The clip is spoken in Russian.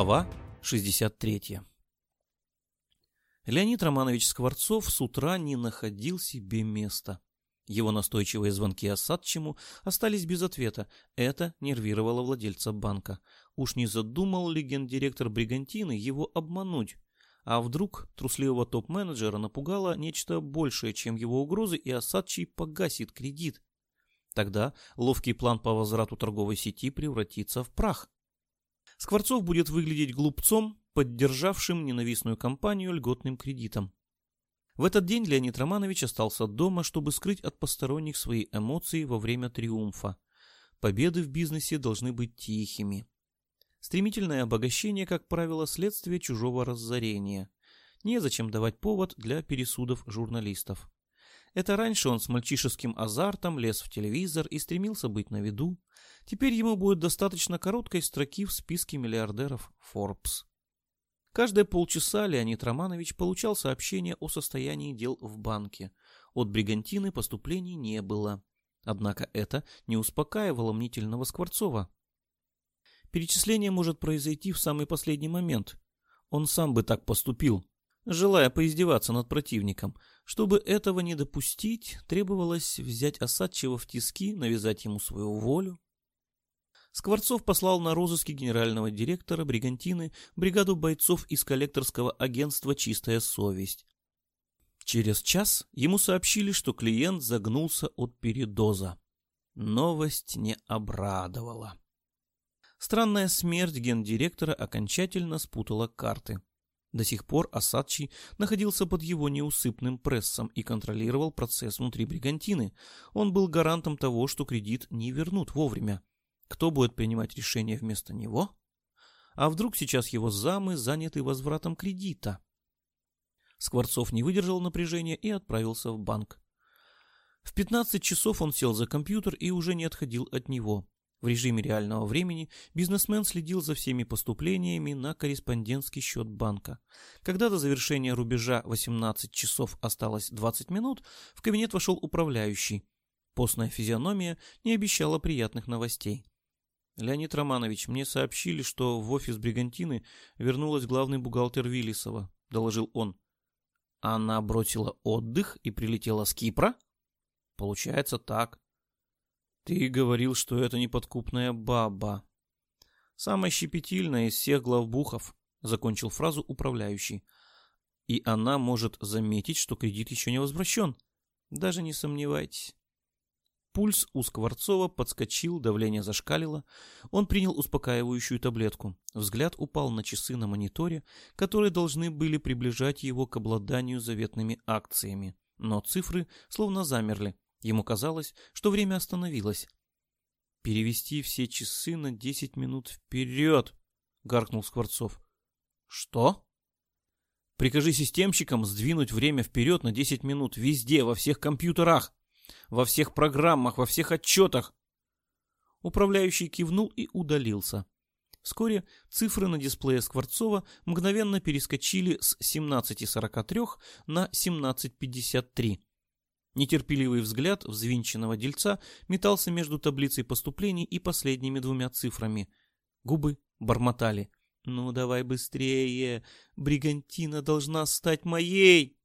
Глава 63 Леонид Романович Скворцов с утра не находил себе места. Его настойчивые звонки Осадчему остались без ответа. Это нервировало владельца банка. Уж не задумал ли гендиректор Бригантины его обмануть? А вдруг трусливого топ-менеджера напугало нечто большее, чем его угрозы, и Осадчий погасит кредит? Тогда ловкий план по возврату торговой сети превратится в прах. Скворцов будет выглядеть глупцом, поддержавшим ненавистную компанию льготным кредитом. В этот день Леонид Романович остался дома, чтобы скрыть от посторонних свои эмоции во время триумфа. Победы в бизнесе должны быть тихими. Стремительное обогащение, как правило, следствие чужого разорения. Незачем давать повод для пересудов журналистов. Это раньше он с мальчишеским азартом лез в телевизор и стремился быть на виду. Теперь ему будет достаточно короткой строки в списке миллиардеров Forbes. Каждые полчаса Леонид Романович получал сообщение о состоянии дел в банке. От бригантины поступлений не было. Однако это не успокаивало мнительного Скворцова. Перечисление может произойти в самый последний момент. Он сам бы так поступил, желая поиздеваться над противником. Чтобы этого не допустить, требовалось взять Осадчего в тиски, навязать ему свою волю. Скворцов послал на розыски генерального директора Бригантины бригаду бойцов из коллекторского агентства «Чистая совесть». Через час ему сообщили, что клиент загнулся от передоза. Новость не обрадовала. Странная смерть гендиректора окончательно спутала карты. До сих пор Асадчий находился под его неусыпным прессом и контролировал процесс внутри бригантины. Он был гарантом того, что кредит не вернут вовремя. Кто будет принимать решение вместо него? А вдруг сейчас его замы заняты возвратом кредита? Скворцов не выдержал напряжения и отправился в банк. В 15 часов он сел за компьютер и уже не отходил от него. В режиме реального времени бизнесмен следил за всеми поступлениями на корреспондентский счет банка. Когда до завершения рубежа 18 часов осталось 20 минут, в кабинет вошел управляющий. Постная физиономия не обещала приятных новостей. «Леонид Романович, мне сообщили, что в офис Бригантины вернулась главный бухгалтер Виллисова», — доложил он. «Она бросила отдых и прилетела с Кипра?» «Получается так. Ты говорил, что это неподкупная баба. Самая щепетильная из всех главбухов, закончил фразу управляющий. И она может заметить, что кредит еще не возвращен. Даже не сомневайтесь. Пульс у Скворцова подскочил, давление зашкалило. Он принял успокаивающую таблетку. Взгляд упал на часы на мониторе, которые должны были приближать его к обладанию заветными акциями. Но цифры словно замерли. Ему казалось, что время остановилось. «Перевести все часы на десять минут вперед!» — гаркнул Скворцов. «Что?» «Прикажи системщикам сдвинуть время вперед на десять минут везде, во всех компьютерах, во всех программах, во всех отчетах!» Управляющий кивнул и удалился. Вскоре цифры на дисплее Скворцова мгновенно перескочили с 17.43 на 17.53. Нетерпеливый взгляд взвинченного дельца метался между таблицей поступлений и последними двумя цифрами. Губы бормотали. «Ну, давай быстрее! Бригантина должна стать моей!»